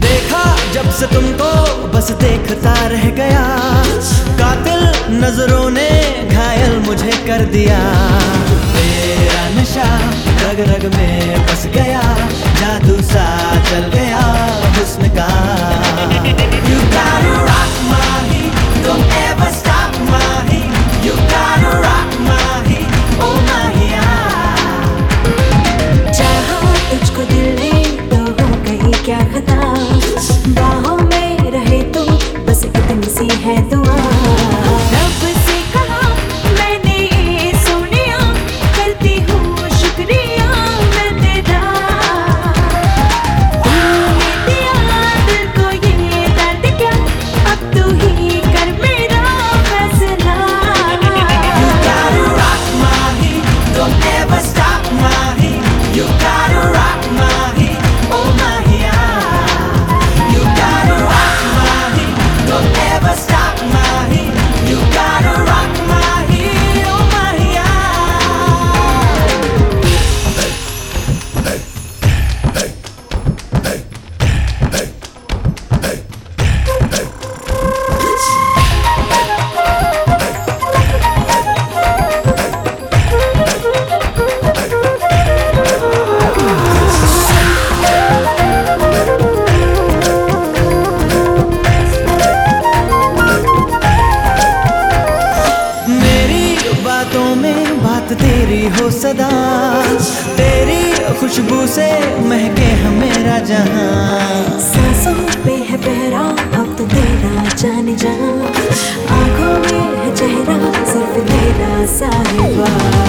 देखा जब से तुमको बस देखता रह गया, कातिल नज़रों ने घायल मुझे कर दिया। बातों में बात तेरी हो सदा। तेरी खुशबू से महके हमेरा जहाँ सांसों पे है पहरा अब तो तेरा जान जहाँ आँखों में है चेहरा, सिर्फ़ तेरा साहिबा।